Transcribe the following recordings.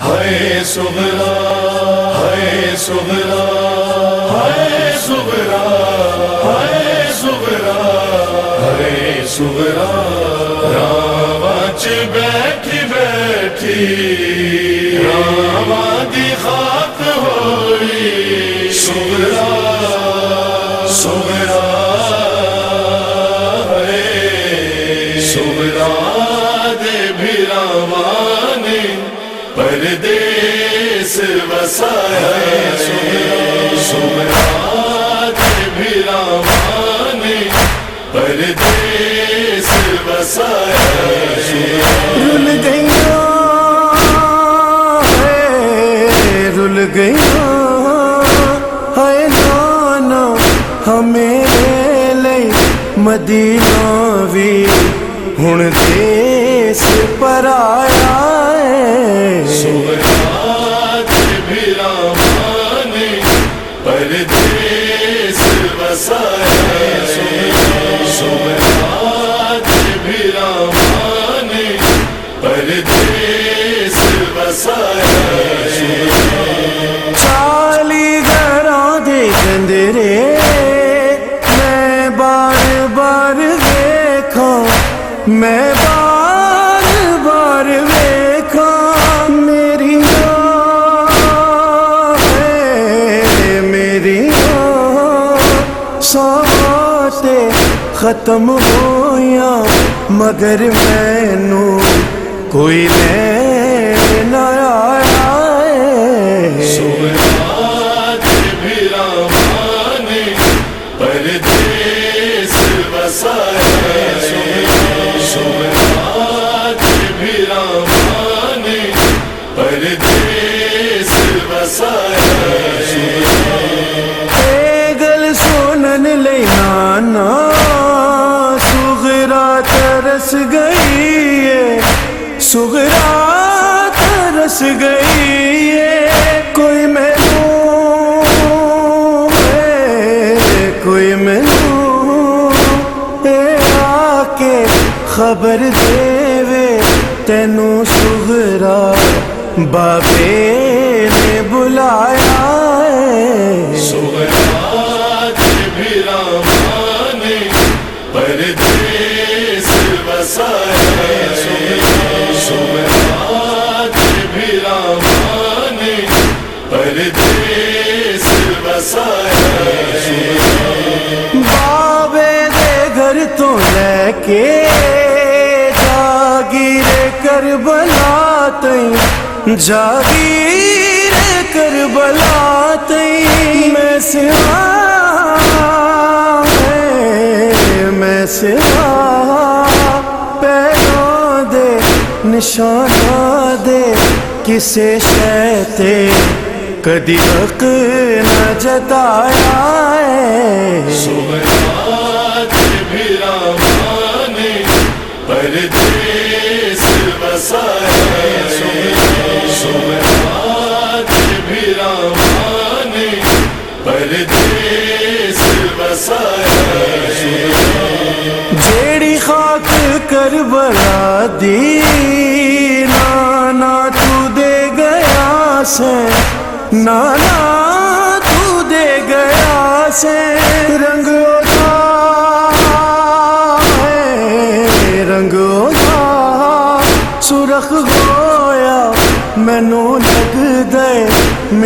ہے سغرا ہے سغرا ہے سغرا ہے سغرا ہے سغرا راوچ بیٹھی بیٹھی راوا دی خاک ہوئی۔ سغرا پردیس وسایا سمرات بھی راوانے پردیس وسایا رل گئیاں ہے رل گئیاں ہے نانا ہمیں لئی مدینہ بھی ہن دیس پر آیا پر سمرات بھی ختم ہویا مگر مینو کوئی لین خبر دے وے تینوں سغرا بابے نے بلایا ہے۔ بھی بھی بابے دے گھر تو لے کے کربلا تئی جاگیر کربلا تئی میں سوا ہے، میں سوا پیروں دے نشانہ دے کسے شہتے کدی حق نہ جتایا ہے۔ جیڑی خاک کربلا دی نانا تو دے گیا سے، نانا تو دے گیا سے، رنگ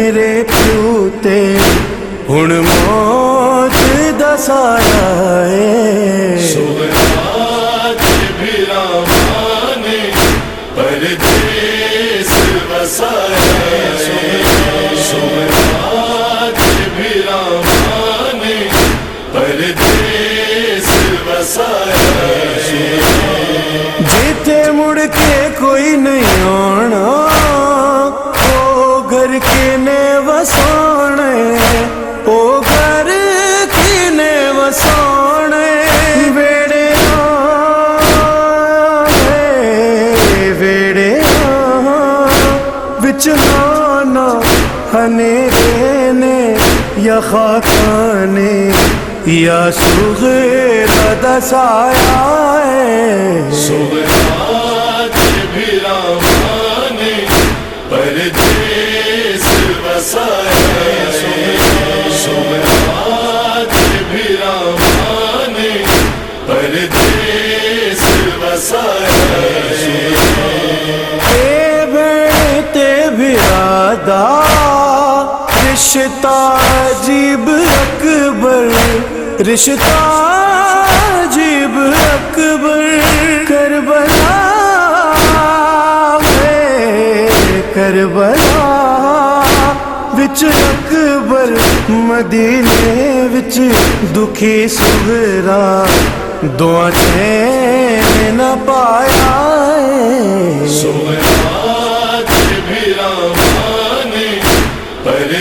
میرے پیو تے ہن موت دسایا ہے سمرات بھی راوانے پردیس وسایا سمرات بھی راوانے پردیس وسایا جیتے مڑ کے کوئی نہیں خانے دینے، یا خاکانے، یا سغیرہ دسایا ہے سغیرہ کے بھی رامانے پردیس بسایا بھی رامانے پردیس بسایا ہے رشتہ عجیب اکبر، رشتہ عجیب اکبر، کربلا کربلا وچ اکبر، مدینے وچ دکھی سغرا دعا چین نہ پایا ہے۔